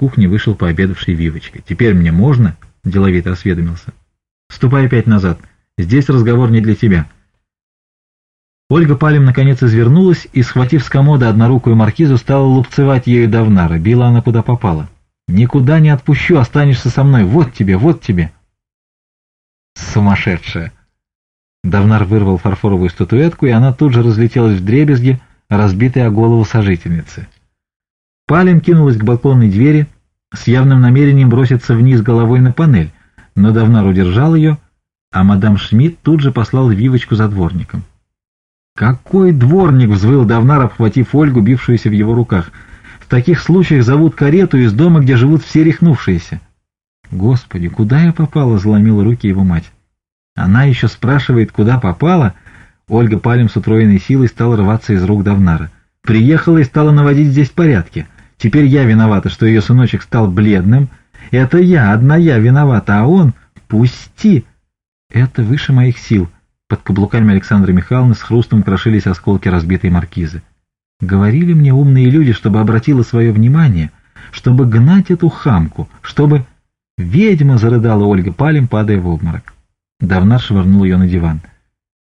кухни вышел пообедавший Вивочка. «Теперь мне можно?» – деловито осведомился. «Ступай опять назад. Здесь разговор не для тебя». Ольга Палем наконец извернулась и, схватив с комода однорукую маркизу, стала лупцевать ею давнара. Била она куда попала. «Никуда не отпущу, останешься со мной. Вот тебе, вот тебе!» «Сумасшедшая!» Давнар вырвал фарфоровую статуэтку, и она тут же разлетелась в дребезги, разбитая о голову сожительницы. Палин кинулась к балконной двери с явным намерением броситься вниз головой на панель, но Давнар удержал ее, а мадам Шмидт тут же послал вивочку за дворником. «Какой дворник!» — взвыл Давнар, обхватив Ольгу, бившуюся в его руках. «В таких случаях зовут карету из дома, где живут все рехнувшиеся». «Господи, куда я попала?» — заломила руки его мать. «Она еще спрашивает, куда попала?» Ольга палем с утроенной силой стала рваться из рук Давнара. «Приехала и стала наводить здесь порядки». Теперь я виновата, что ее сыночек стал бледным. Это я, одна я виновата, а он... Пусти! Это выше моих сил. Под каблуками Александры Михайловны с хрустом крошились осколки разбитой маркизы. Говорили мне умные люди, чтобы обратила свое внимание, чтобы гнать эту хамку, чтобы... «Ведьма!» — зарыдала Ольга палем, падая в обморок. Давна швырнул ее на диван.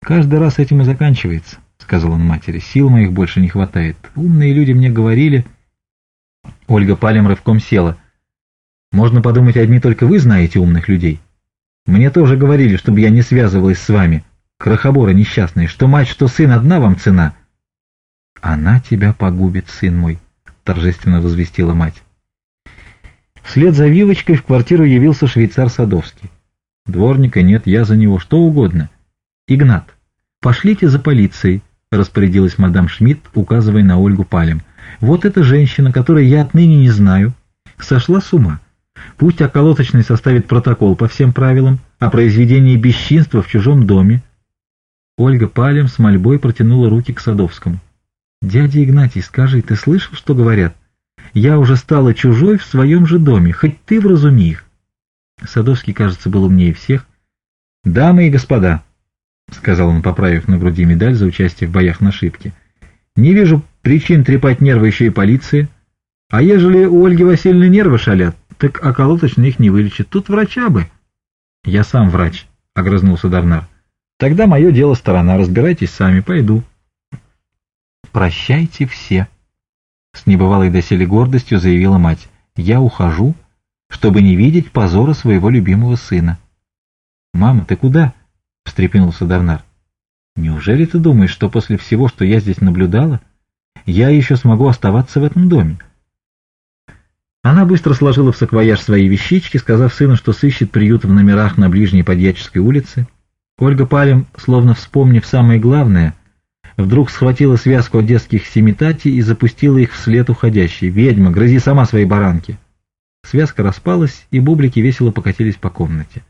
«Каждый раз этим и заканчивается», — сказал он матери. «Сил моих больше не хватает. Умные люди мне говорили...» Ольга Палем рывком села. «Можно подумать, одни только вы знаете умных людей. Мне тоже говорили, чтобы я не связывалась с вами. Крохоборы несчастные, что мать, что сын, одна вам цена». «Она тебя погубит, сын мой», — торжественно возвестила мать. Вслед за Вивочкой в квартиру явился швейцар Садовский. «Дворника нет, я за него, что угодно». «Игнат, пошлите за полицией», — распорядилась мадам Шмидт, указывая на Ольгу Палем — вот эта женщина, которой я отныне не знаю, сошла с ума. Пусть околоточный составит протокол по всем правилам о произведении бесчинства в чужом доме. Ольга палем с мольбой протянула руки к Садовскому. «Дядя Игнатий, скажи, ты слышал, что говорят? Я уже стала чужой в своем же доме, хоть ты вразуми их». Садовский, кажется, был умнее всех. «Дамы и господа», — сказал он, поправив на груди медаль за участие в боях на шибке, — «не вижу причин трепать нервы еще и полиции. А ежели у Ольги Васильевны нервы шалят, так околоточно их не вылечит. Тут врача бы. Я сам врач, — огрызнулся Давнар. Тогда мое дело сторона, разбирайтесь сами, пойду. Прощайте все, — с небывалой доселе гордостью заявила мать. Я ухожу, чтобы не видеть позора своего любимого сына. Мама, ты куда? — встрепенулся Давнар. Неужели ты думаешь, что после всего, что я здесь наблюдала, я еще смогу оставаться в этом доме. Она быстро сложила в саквояж свои вещички, сказав сыну, что сыщет приют в номерах на ближней Подьяческой улице. Ольга Палем, словно вспомнив самое главное, вдруг схватила связку одесских семитати и запустила их вслед уходящей. «Ведьма, грызи сама свои баранки!» Связка распалась, и бублики весело покатились по комнате.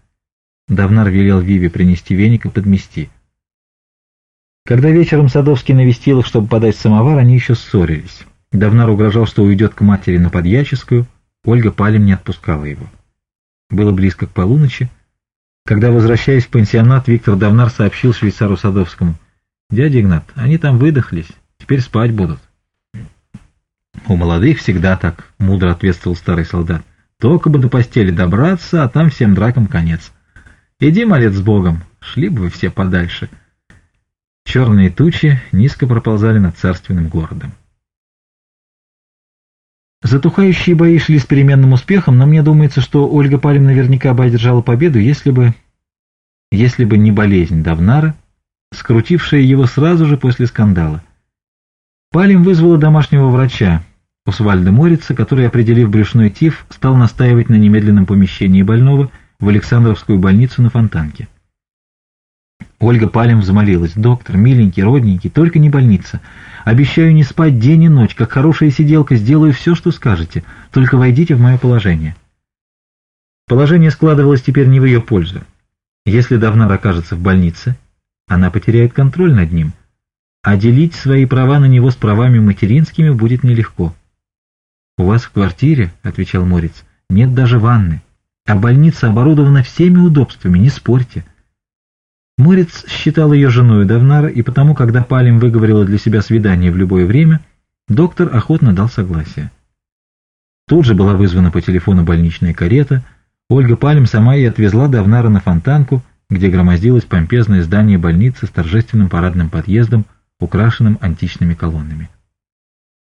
Давнар велел Виве принести веник и подмести — когда вечером Садовский навестил их, чтобы подать самовар, они еще ссорились. Давнар угрожал, что уйдет к матери на подьяческую, Ольга Палим не отпускала его. Было близко к полуночи. Когда, возвращаясь в пансионат, Виктор Давнар сообщил швейцару Садовскому, «Дядя Игнат, они там выдохлись, теперь спать будут». «У молодых всегда так», — мудро ответствовал старый солдат. «Только бы до постели добраться, а там всем дракам конец. Иди, молец с Богом, шли бы вы все подальше». Черные тучи низко проползали над царственным городом. Затухающие бои шли с переменным успехом, но мне думается, что Ольга Палим наверняка бы одержала победу, если бы... если бы не болезнь Давнара, скрутившая его сразу же после скандала. Палим вызвала домашнего врача, Усвальда Морица, который, определив брюшной тиф, стал настаивать на немедленном помещении больного в Александровскую больницу на Фонтанке. Ольга палем взмолилась. «Доктор, миленький, родненький, только не больница. Обещаю не спать день и ночь. Как хорошая сиделка сделаю все, что скажете. Только войдите в мое положение». Положение складывалось теперь не в ее пользу. Если Давнар окажется в больнице, она потеряет контроль над ним, а делить свои права на него с правами материнскими будет нелегко. «У вас в квартире, — отвечал Морец, — нет даже ванны, а больница оборудована всеми удобствами, не спорьте». Морец считал ее женой Давнара, и потому, когда Палим выговорила для себя свидание в любое время, доктор охотно дал согласие. Тут же была вызвана по телефону больничная карета, Ольга Палим сама и отвезла Давнара на фонтанку, где громоздилось помпезное здание больницы с торжественным парадным подъездом, украшенным античными колоннами.